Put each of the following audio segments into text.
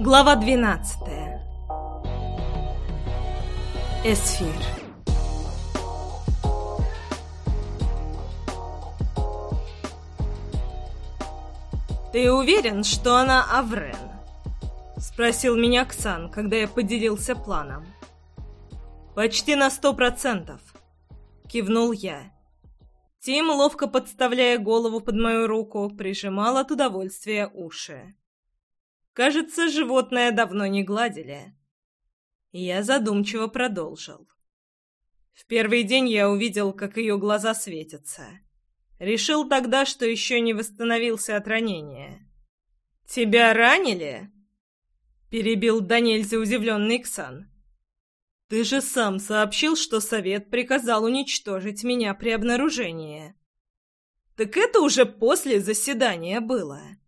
Глава 12. Эсфир. «Ты уверен, что она Аврен?» — спросил меня Ксан, когда я поделился планом. «Почти на сто процентов», — кивнул я. Тим, ловко подставляя голову под мою руку, прижимал от удовольствия уши. Кажется, животное давно не гладили. Я задумчиво продолжил. В первый день я увидел, как ее глаза светятся. Решил тогда, что еще не восстановился от ранения. «Тебя ранили?» — перебил до нельзя удивленный Ксан. «Ты же сам сообщил, что совет приказал уничтожить меня при обнаружении». «Так это уже после заседания было».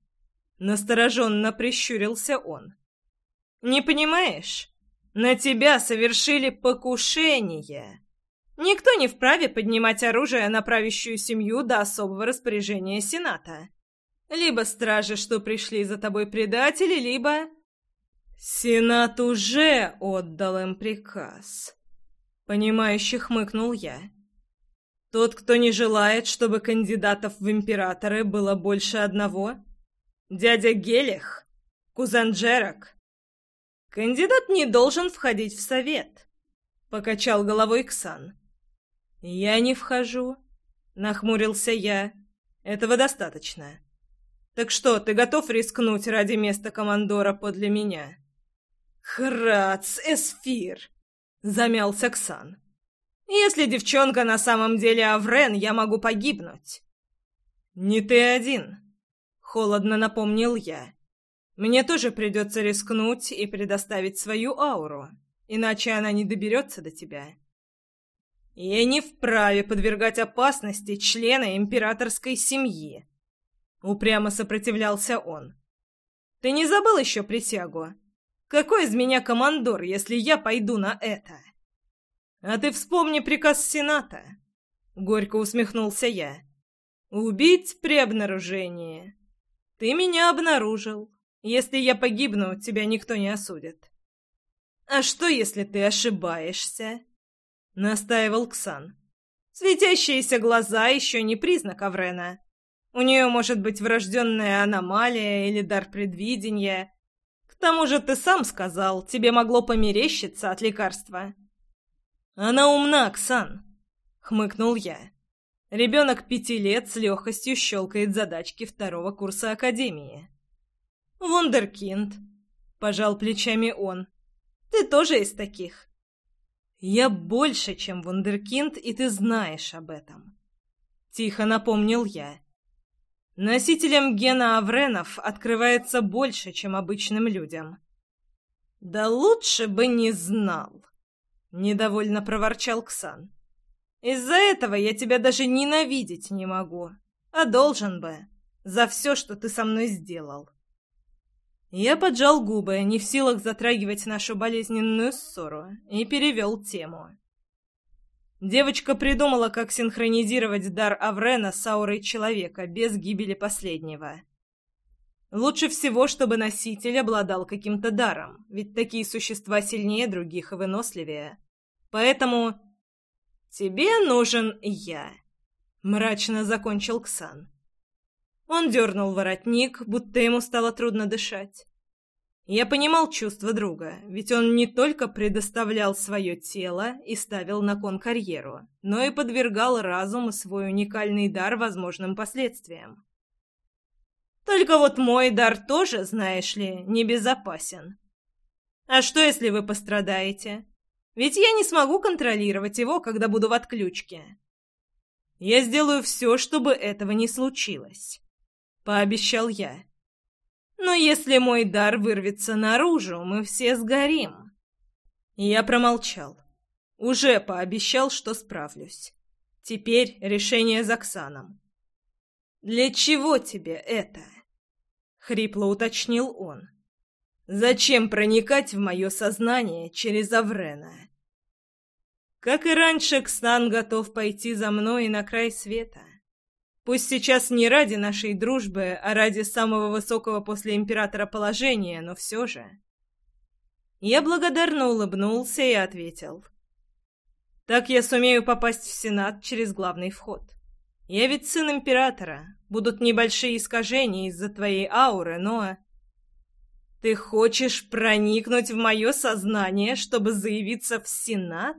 Настороженно прищурился он. «Не понимаешь? На тебя совершили покушение. Никто не вправе поднимать оружие на правящую семью до особого распоряжения Сената. Либо стражи, что пришли за тобой предатели, либо...» «Сенат уже отдал им приказ», — понимающе хмыкнул я. «Тот, кто не желает, чтобы кандидатов в императоры было больше одного...» Дядя Гелих? Кузен Джерак? Кандидат не должен входить в совет, покачал головой Ксан. Я не вхожу, нахмурился я. Этого достаточно. Так что, ты готов рискнуть ради места командора подле меня? Храц, Эсфир, замялся Ксан. Если девчонка на самом деле Аврен, я могу погибнуть. Не ты один, Холодно напомнил я. Мне тоже придется рискнуть и предоставить свою ауру, иначе она не доберется до тебя. Я не вправе подвергать опасности члена императорской семьи. Упрямо сопротивлялся он. Ты не забыл еще присягу? Какой из меня командор, если я пойду на это? А ты вспомни приказ Сената. Горько усмехнулся я. Убить при обнаружении. Ты меня обнаружил. Если я погибну, тебя никто не осудит. А что, если ты ошибаешься? Настаивал Ксан. Светящиеся глаза еще не признак Аврена. У нее может быть врожденная аномалия или дар предвидения. К тому же ты сам сказал, тебе могло померещиться от лекарства. Она умна, Ксан, хмыкнул я. Ребенок пяти лет с легкостью щелкает задачки второго курса академии. «Вундеркинд», — пожал плечами он. «Ты тоже из таких?» «Я больше, чем вундеркинд, и ты знаешь об этом», — тихо напомнил я. «Носителям гена Авренов открывается больше, чем обычным людям». «Да лучше бы не знал», — недовольно проворчал Ксан. Из-за этого я тебя даже ненавидеть не могу, а должен бы, за все, что ты со мной сделал. Я поджал губы, не в силах затрагивать нашу болезненную ссору, и перевел тему. Девочка придумала, как синхронизировать дар Аврена с аурой человека без гибели последнего. Лучше всего, чтобы носитель обладал каким-то даром, ведь такие существа сильнее других и выносливее. Поэтому «Тебе нужен я», — мрачно закончил Ксан. Он дернул воротник, будто ему стало трудно дышать. Я понимал чувства друга, ведь он не только предоставлял свое тело и ставил на кон карьеру, но и подвергал разум и свой уникальный дар возможным последствиям. Только вот мой дар тоже, знаешь ли, небезопасен. А что, если вы пострадаете? Ведь я не смогу контролировать его, когда буду в отключке. Я сделаю все, чтобы этого не случилось, пообещал я. Но если мой дар вырвется наружу, мы все сгорим. Я промолчал. Уже пообещал, что справлюсь. Теперь решение за Ксаном. «Для чего тебе это?» — хрипло уточнил он. Зачем проникать в мое сознание через Аврена? Как и раньше, Ксан готов пойти за мной на край света. Пусть сейчас не ради нашей дружбы, а ради самого высокого после императора положения, но все же. Я благодарно улыбнулся и ответил. Так я сумею попасть в Сенат через главный вход. Я ведь сын императора. Будут небольшие искажения из-за твоей ауры, но... Ты хочешь проникнуть в мое сознание, чтобы заявиться в Сенат?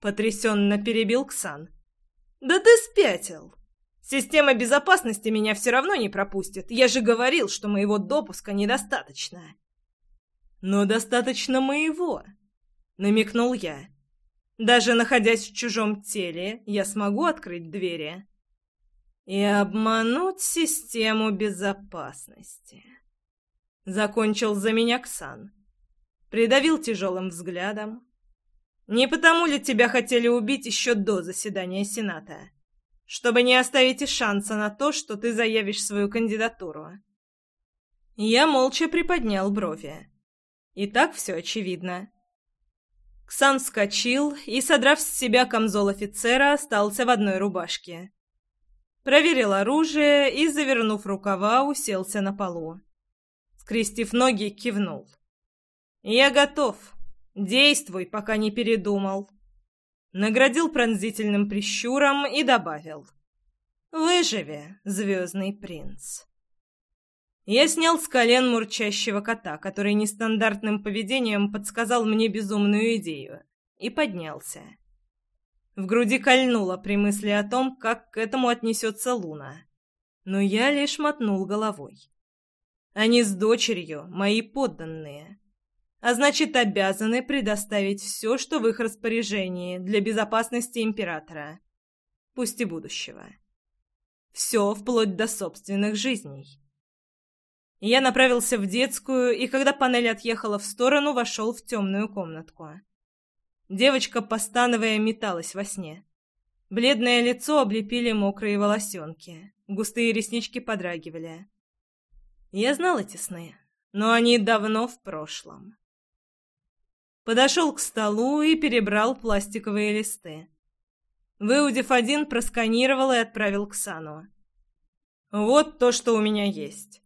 Потрясенно перебил Ксан. Да ты спятил. Система безопасности меня все равно не пропустит. Я же говорил, что моего допуска недостаточно. Но достаточно моего, намекнул я. Даже находясь в чужом теле, я смогу открыть двери и обмануть систему безопасности. Закончил за меня Ксан. Придавил тяжелым взглядом. Не потому ли тебя хотели убить еще до заседания Сената? чтобы не оставить и шанса на то, что ты заявишь свою кандидатуру. Я молча приподнял брови. И так все очевидно. Ксан вскочил и, содрав с себя камзол офицера, остался в одной рубашке. Проверил оружие и, завернув рукава, уселся на полу. Скрестив ноги, кивнул. «Я готов. Действуй, пока не передумал» наградил пронзительным прищуром и добавил «Выживи, звездный принц». Я снял с колен мурчащего кота, который нестандартным поведением подсказал мне безумную идею, и поднялся. В груди кольнуло при мысли о том, как к этому отнесется Луна. Но я лишь мотнул головой. Они с дочерью мои подданные а значит, обязаны предоставить все, что в их распоряжении для безопасности императора, пусть и будущего. Все, вплоть до собственных жизней. Я направился в детскую, и когда панель отъехала в сторону, вошел в темную комнатку. Девочка, постановая, металась во сне. Бледное лицо облепили мокрые волосенки, густые реснички подрагивали. Я знал эти сны, но они давно в прошлом. Подошел к столу и перебрал пластиковые листы. Выудив один, просканировал и отправил к Сану. «Вот то, что у меня есть.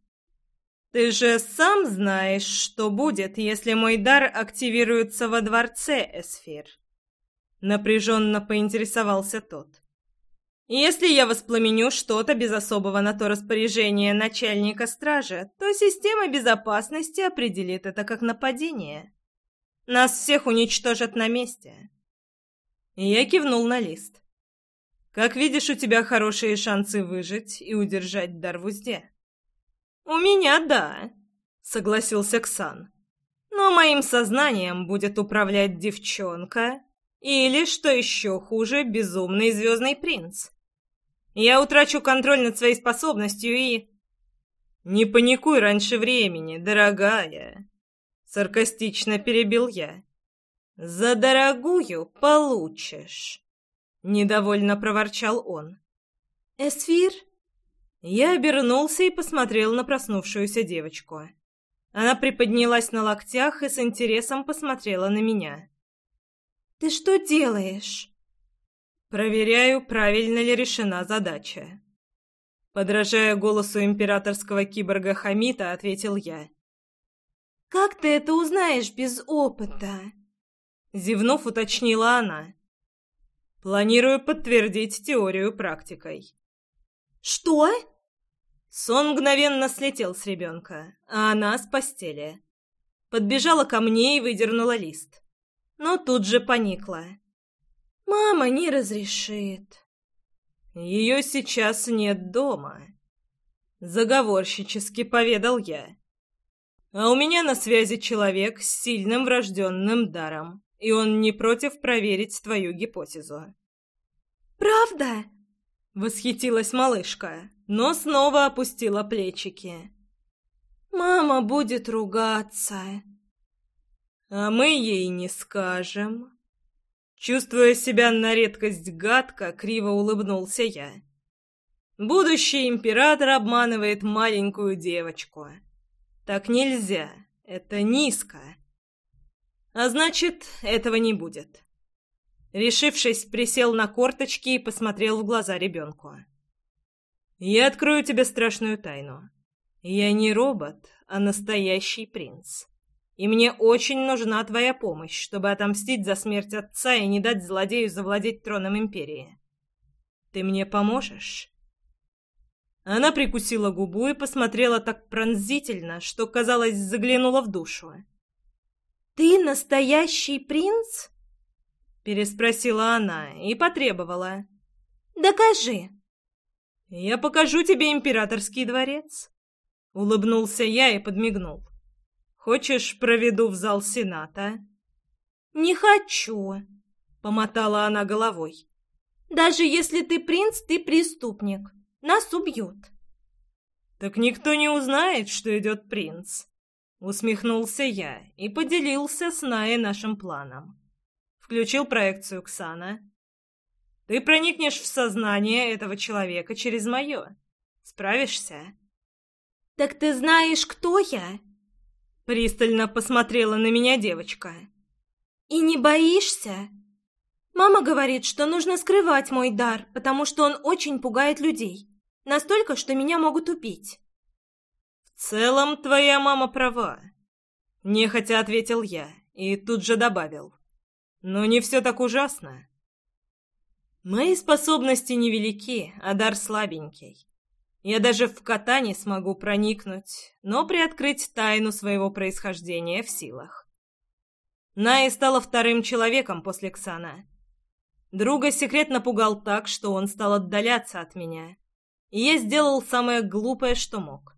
Ты же сам знаешь, что будет, если мой дар активируется во дворце, Эсфир?» Напряженно поинтересовался тот. «Если я воспламеню что-то без особого на то распоряжения начальника стражи, то система безопасности определит это как нападение». Нас всех уничтожат на месте. Я кивнул на лист. Как видишь, у тебя хорошие шансы выжить и удержать дар в узде. У меня да, согласился Ксан. Но моим сознанием будет управлять девчонка или, что еще хуже, безумный звездный принц. Я утрачу контроль над своей способностью и... Не паникуй раньше времени, дорогая. Саркастично перебил я. «За дорогую получишь!» Недовольно проворчал он. «Эсфир?» Я обернулся и посмотрел на проснувшуюся девочку. Она приподнялась на локтях и с интересом посмотрела на меня. «Ты что делаешь?» «Проверяю, правильно ли решена задача». Подражая голосу императорского киборга Хамита, ответил я. «Как ты это узнаешь без опыта?» Зевнув, уточнила она. «Планирую подтвердить теорию практикой». «Что?» Сон мгновенно слетел с ребенка, а она с постели. Подбежала ко мне и выдернула лист. Но тут же поникла. «Мама не разрешит». «Ее сейчас нет дома», — заговорщически поведал я. А у меня на связи человек с сильным врожденным даром, и он не против проверить твою гипотезу». «Правда?» — восхитилась малышка, но снова опустила плечики. «Мама будет ругаться». «А мы ей не скажем». Чувствуя себя на редкость гадко, криво улыбнулся я. Будущий император обманывает маленькую девочку. Так нельзя. Это низко. А значит, этого не будет. Решившись, присел на корточки и посмотрел в глаза ребенку. Я открою тебе страшную тайну. Я не робот, а настоящий принц. И мне очень нужна твоя помощь, чтобы отомстить за смерть отца и не дать злодею завладеть троном империи. Ты мне поможешь?» Она прикусила губу и посмотрела так пронзительно, что, казалось, заглянула в душу. «Ты настоящий принц?» Переспросила она и потребовала. «Докажи!» «Я покажу тебе императорский дворец!» Улыбнулся я и подмигнул. «Хочешь, проведу в зал Сената?» «Не хочу!» — помотала она головой. «Даже если ты принц, ты преступник. Нас убьют!» «Так никто не узнает, что идет принц!» Усмехнулся я и поделился с Наей нашим планом. Включил проекцию Ксана. Ты проникнешь в сознание этого человека через мое. Справишься? Так ты знаешь, кто я? Пристально посмотрела на меня девочка. И не боишься? Мама говорит, что нужно скрывать мой дар, потому что он очень пугает людей. Настолько, что меня могут убить. В целом, твоя мама права. Нехотя ответил я и тут же добавил. Но не все так ужасно. Мои способности невелики, а дар слабенький. Я даже в кота не смогу проникнуть, но приоткрыть тайну своего происхождения в силах. Най стала вторым человеком после Ксана. Друга секрет напугал так, что он стал отдаляться от меня. И я сделал самое глупое, что мог.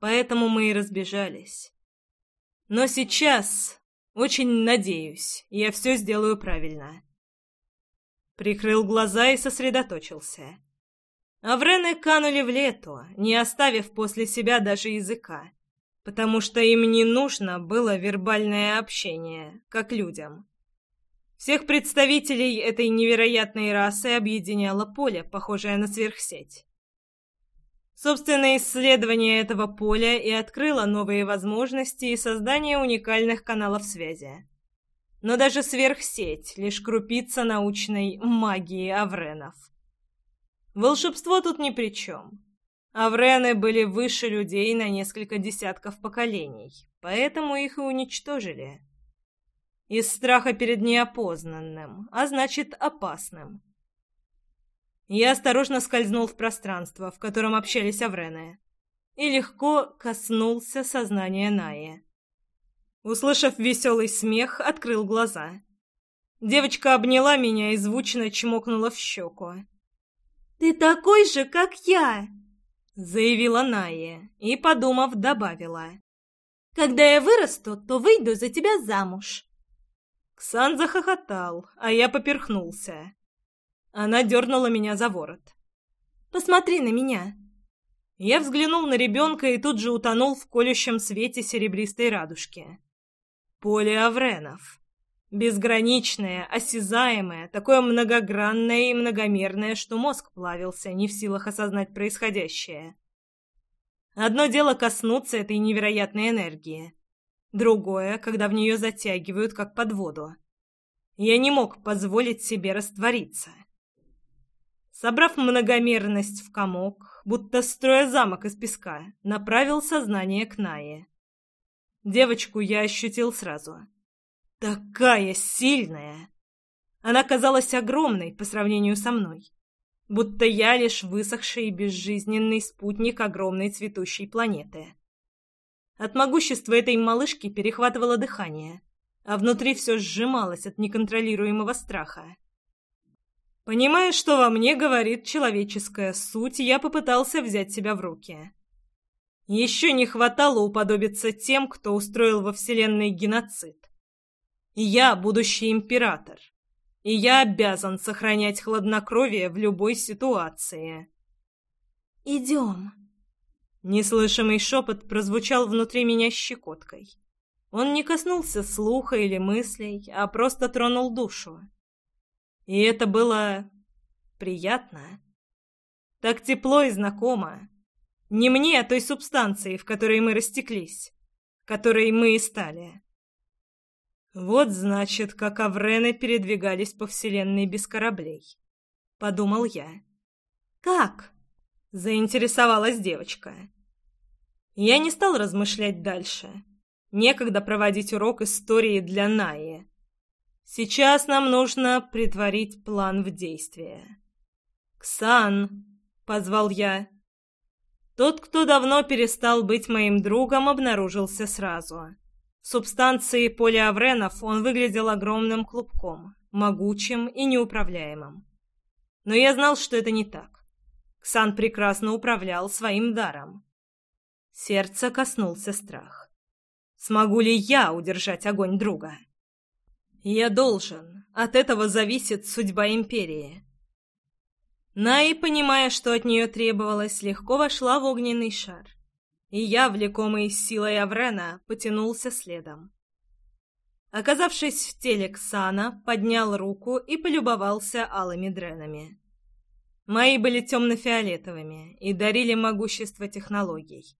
Поэтому мы и разбежались. Но сейчас очень надеюсь, я все сделаю правильно. Прикрыл глаза и сосредоточился. Аврены канули в лето, не оставив после себя даже языка, потому что им не нужно было вербальное общение, как людям. Всех представителей этой невероятной расы объединяло поле, похожее на сверхсеть. Собственное исследование этого поля и открыло новые возможности и создание уникальных каналов связи. Но даже сверхсеть — лишь крупица научной магии авренов. Волшебство тут ни при чем. Аврены были выше людей на несколько десятков поколений, поэтому их и уничтожили. Из страха перед неопознанным, а значит опасным. Я осторожно скользнул в пространство, в котором общались Аврены, и легко коснулся сознания Наи. Услышав веселый смех, открыл глаза. Девочка обняла меня и звучно чмокнула в щеку. «Ты такой же, как я!» — заявила Ная и, подумав, добавила. «Когда я вырасту, то выйду за тебя замуж». Ксан захохотал, а я поперхнулся. Она дернула меня за ворот. «Посмотри на меня!» Я взглянул на ребенка и тут же утонул в колющем свете серебристой радужки. Поле Авренов. Безграничное, осязаемое, такое многогранное и многомерное, что мозг плавился, не в силах осознать происходящее. Одно дело коснуться этой невероятной энергии. Другое, когда в нее затягивают, как под воду. Я не мог позволить себе раствориться. Собрав многомерность в комок, будто строя замок из песка, направил сознание к Нае. Девочку я ощутил сразу. Такая сильная! Она казалась огромной по сравнению со мной. Будто я лишь высохший и безжизненный спутник огромной цветущей планеты. От могущества этой малышки перехватывало дыхание, а внутри все сжималось от неконтролируемого страха. Понимая, что во мне говорит человеческая суть, я попытался взять себя в руки. Еще не хватало уподобиться тем, кто устроил во Вселенной геноцид. Я будущий император, и я обязан сохранять хладнокровие в любой ситуации. «Идем». Неслышимый шепот прозвучал внутри меня щекоткой. Он не коснулся слуха или мыслей, а просто тронул душу. И это было приятно. Так тепло и знакомо. Не мне, а той субстанции, в которой мы растеклись, которой мы и стали. Вот, значит, как Аврены передвигались по вселенной без кораблей. Подумал я. Как? Заинтересовалась девочка. Я не стал размышлять дальше. Некогда проводить урок истории для Наи. Сейчас нам нужно притворить план в действие. «Ксан!» — позвал я. Тот, кто давно перестал быть моим другом, обнаружился сразу. В субстанции полиавренов он выглядел огромным клубком, могучим и неуправляемым. Но я знал, что это не так. Ксан прекрасно управлял своим даром. Сердце коснулся страх. Смогу ли я удержать огонь друга? Я должен. От этого зависит судьба Империи. Наи, понимая, что от нее требовалось, легко вошла в огненный шар и я, влекомый силой Аврена, потянулся следом. Оказавшись в теле Ксана, поднял руку и полюбовался алыми дренами. Мои были темно-фиолетовыми и дарили могущество технологий.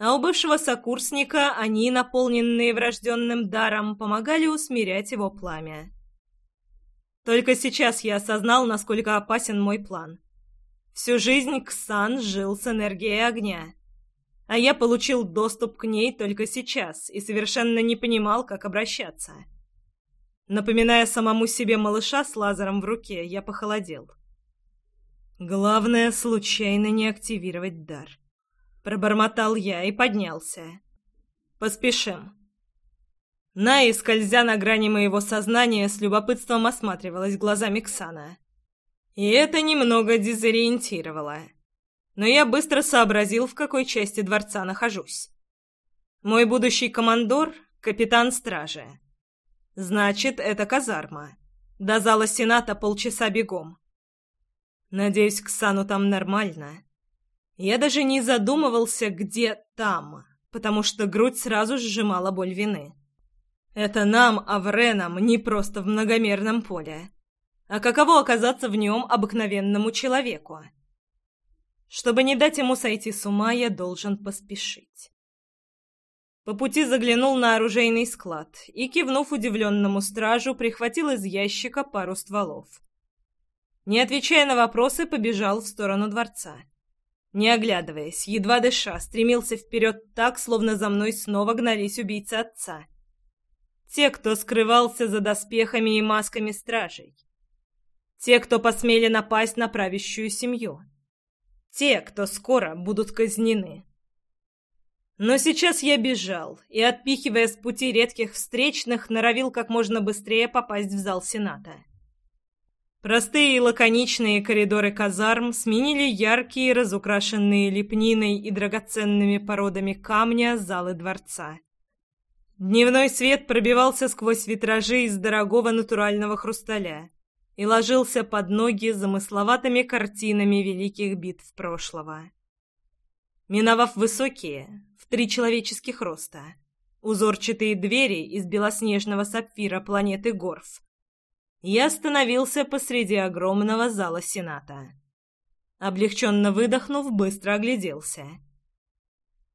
А у бывшего сокурсника они, наполненные врожденным даром, помогали усмирять его пламя. Только сейчас я осознал, насколько опасен мой план. Всю жизнь Ксан жил с энергией огня а я получил доступ к ней только сейчас и совершенно не понимал, как обращаться. Напоминая самому себе малыша с лазером в руке, я похолодел. Главное, случайно не активировать дар. Пробормотал я и поднялся. Поспешим. Наи, скользя на грани моего сознания, с любопытством осматривалась глазами Ксана. И это немного дезориентировало но я быстро сообразил, в какой части дворца нахожусь. Мой будущий командор — капитан стражи. Значит, это казарма. До зала Сената полчаса бегом. Надеюсь, Ксану там нормально. Я даже не задумывался, где там, потому что грудь сразу сжимала боль вины. Это нам, Авренам, не просто в многомерном поле. А каково оказаться в нем обыкновенному человеку? Чтобы не дать ему сойти с ума, я должен поспешить. По пути заглянул на оружейный склад и, кивнув удивленному стражу, прихватил из ящика пару стволов. Не отвечая на вопросы, побежал в сторону дворца. Не оглядываясь, едва дыша, стремился вперед так, словно за мной снова гнались убийцы отца. Те, кто скрывался за доспехами и масками стражей. Те, кто посмели напасть на правящую семью. Те, кто скоро будут казнены. Но сейчас я бежал и, отпихивая с пути редких встречных, норовил как можно быстрее попасть в зал Сената. Простые и лаконичные коридоры казарм сменили яркие, разукрашенные лепниной и драгоценными породами камня залы дворца. Дневной свет пробивался сквозь витражи из дорогого натурального хрусталя и ложился под ноги замысловатыми картинами великих битв прошлого. Миновав высокие, в три человеческих роста, узорчатые двери из белоснежного сапфира планеты Горф, я остановился посреди огромного зала Сената. Облегченно выдохнув, быстро огляделся —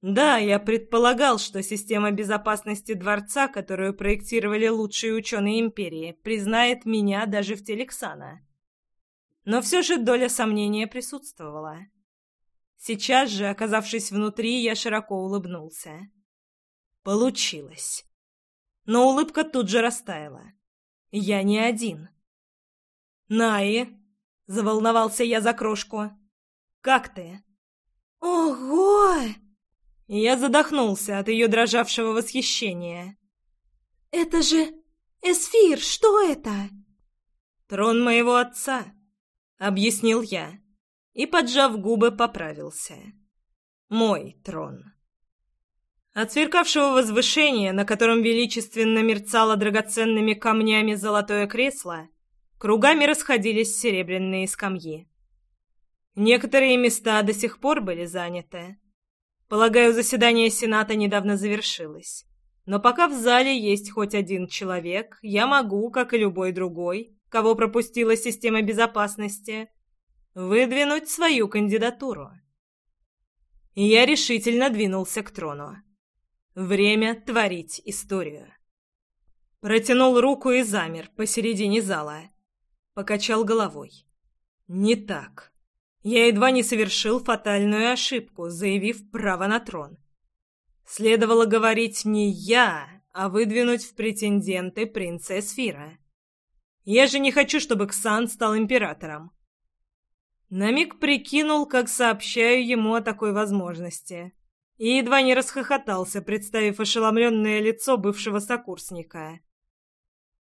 да, я предполагал, что система безопасности дворца, которую проектировали лучшие ученые Империи, признает меня даже в теле Ксана. Но все же доля сомнения присутствовала. Сейчас же, оказавшись внутри, я широко улыбнулся. Получилось. Но улыбка тут же растаяла. Я не один. «Наи!» — заволновался я за крошку. «Как ты?» «Ого!» Я задохнулся от ее дрожавшего восхищения. «Это же Эсфир! Что это?» «Трон моего отца», — объяснил я, и, поджав губы, поправился. «Мой трон». От сверкавшего возвышения, на котором величественно мерцало драгоценными камнями золотое кресло, кругами расходились серебряные скамьи. Некоторые места до сих пор были заняты, Полагаю, заседание Сената недавно завершилось. Но пока в зале есть хоть один человек, я могу, как и любой другой, кого пропустила система безопасности, выдвинуть свою кандидатуру. И я решительно двинулся к трону. Время творить историю. Протянул руку и замер посередине зала. Покачал головой. Не так. Я едва не совершил фатальную ошибку, заявив право на трон. Следовало говорить не я, а выдвинуть в претенденты принца Эсфира. Я же не хочу, чтобы Ксан стал императором. На миг прикинул, как сообщаю ему о такой возможности, и едва не расхохотался, представив ошеломленное лицо бывшего сокурсника.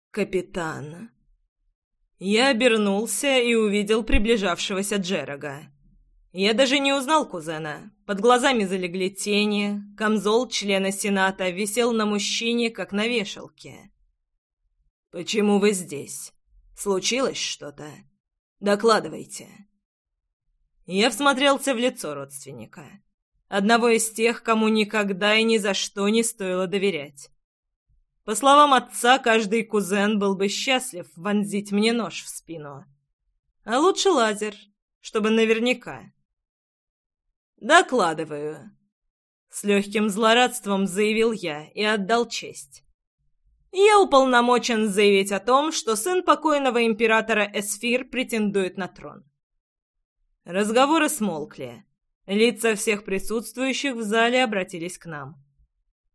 «Капитан». Я обернулся и увидел приближавшегося Джерога. Я даже не узнал кузена. Под глазами залегли тени, камзол члена Сената висел на мужчине, как на вешалке. «Почему вы здесь? Случилось что-то? Докладывайте». Я всмотрелся в лицо родственника. Одного из тех, кому никогда и ни за что не стоило доверять. По словам отца, каждый кузен был бы счастлив вонзить мне нож в спину. А лучше лазер, чтобы наверняка. «Докладываю», — с легким злорадством заявил я и отдал честь. «Я уполномочен заявить о том, что сын покойного императора Эсфир претендует на трон». Разговоры смолкли. Лица всех присутствующих в зале обратились к нам.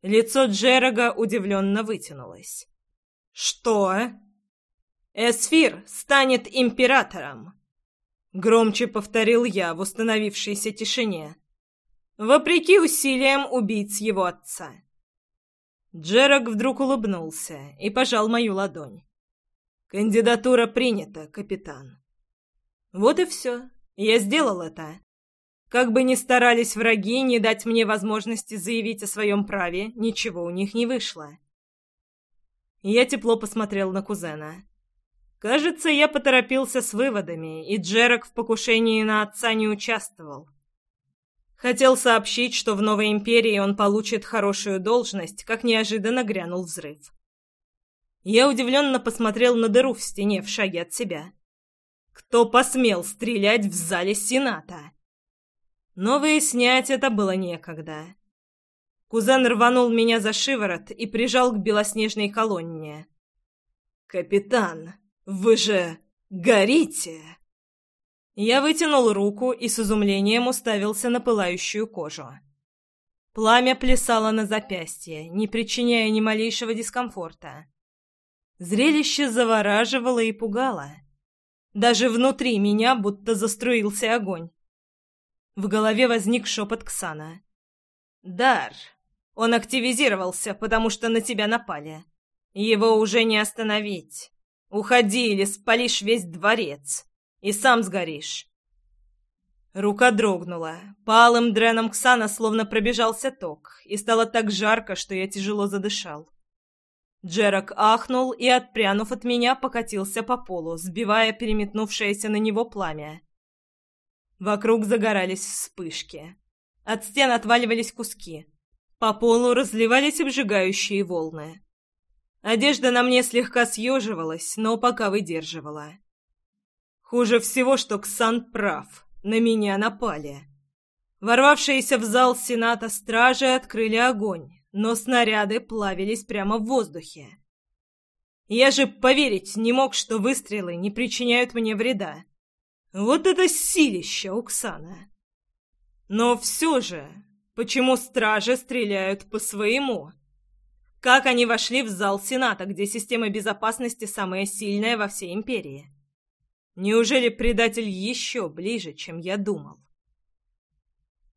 Лицо Джерога удивленно вытянулось. «Что?» «Эсфир станет императором!» Громче повторил я в установившейся тишине. Вопреки усилиям убийц его отца. Джерак вдруг улыбнулся и пожал мою ладонь. «Кандидатура принята, капитан». Вот и все. Я сделал это. Как бы ни старались враги не дать мне возможности заявить о своем праве, ничего у них не вышло. Я тепло посмотрел на кузена. Кажется, я поторопился с выводами, и Джерак в покушении на отца не участвовал. Хотел сообщить, что в Новой Империи он получит хорошую должность, как неожиданно грянул взрыв. Я удивленно посмотрел на дыру в стене в шаге от себя. Кто посмел стрелять в зале Сената? Но выяснять это было некогда. Кузен рванул меня за шиворот и прижал к белоснежной колонне. «Капитан!» «Вы же горите!» Я вытянул руку и с изумлением уставился на пылающую кожу. Пламя плясало на запястье, не причиняя ни малейшего дискомфорта. Зрелище завораживало и пугало. Даже внутри меня будто заструился огонь. В голове возник шепот Ксана. «Дар! Он активизировался, потому что на тебя напали. Его уже не остановить. Уходи, или спалишь весь дворец. И сам сгоришь. Рука дрогнула. По алым дренам Ксана словно пробежался ток, и стало так жарко, что я тяжело задышал. Джерак ахнул и, отпрянув от меня, покатился по полу, сбивая переметнувшееся на него пламя. Вокруг загорались вспышки. От стен отваливались куски. По полу разливались обжигающие волны. Одежда на мне слегка съеживалась, но пока выдерживала. Хуже всего, что Ксан прав. На меня напали. Ворвавшиеся в зал Сената стражи открыли огонь, но снаряды плавились прямо в воздухе. Я же поверить не мог, что выстрелы не причиняют мне вреда. Вот это силище Оксана! Но все же, почему стражи стреляют по своему? Как они вошли в зал Сената, где система безопасности самая сильная во всей империи? Неужели предатель еще ближе, чем я думал?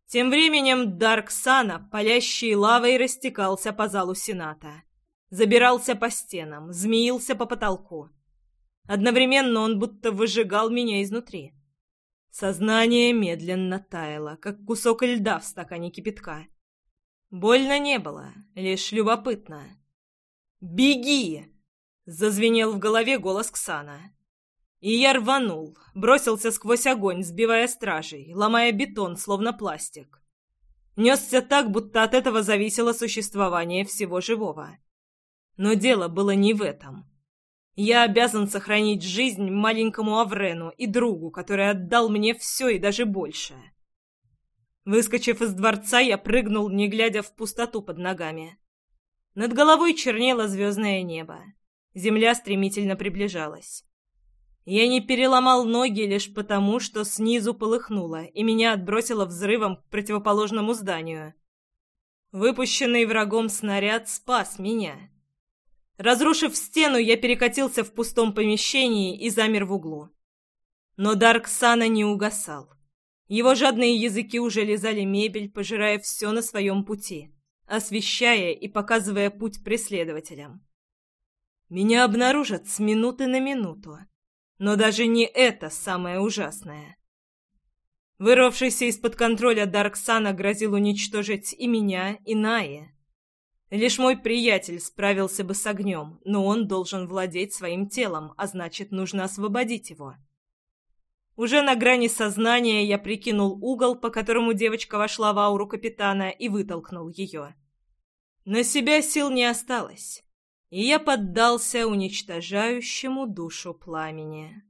Тем временем Дарксана, палящий лавой, растекался по залу Сената. Забирался по стенам, змеился по потолку. Одновременно он будто выжигал меня изнутри. Сознание медленно таяло, как кусок льда в стакане кипятка. Больно не было, лишь любопытно. «Беги!» — зазвенел в голове голос Ксана. И я рванул, бросился сквозь огонь, сбивая стражей, ломая бетон, словно пластик. Несся так, будто от этого зависело существование всего живого. Но дело было не в этом. Я обязан сохранить жизнь маленькому Аврену и другу, который отдал мне все и даже больше. Выскочив из дворца, я прыгнул, не глядя в пустоту под ногами. Над головой чернело звездное небо. Земля стремительно приближалась. Я не переломал ноги лишь потому, что снизу полыхнуло, и меня отбросило взрывом к противоположному зданию. Выпущенный врагом снаряд спас меня. Разрушив стену, я перекатился в пустом помещении и замер в углу. Но Дарк Сана не угасал. Его жадные языки уже лизали мебель, пожирая все на своем пути, освещая и показывая путь преследователям. Меня обнаружат с минуты на минуту. Но даже не это самое ужасное. Вырвавшийся из-под контроля Дарксана грозил уничтожить и меня, и Наи. Лишь мой приятель справился бы с огнем, но он должен владеть своим телом, а значит, нужно освободить его. Уже на грани сознания я прикинул угол, по которому девочка вошла в ауру капитана, и вытолкнул ее. На себя сил не осталось, и я поддался уничтожающему душу пламени.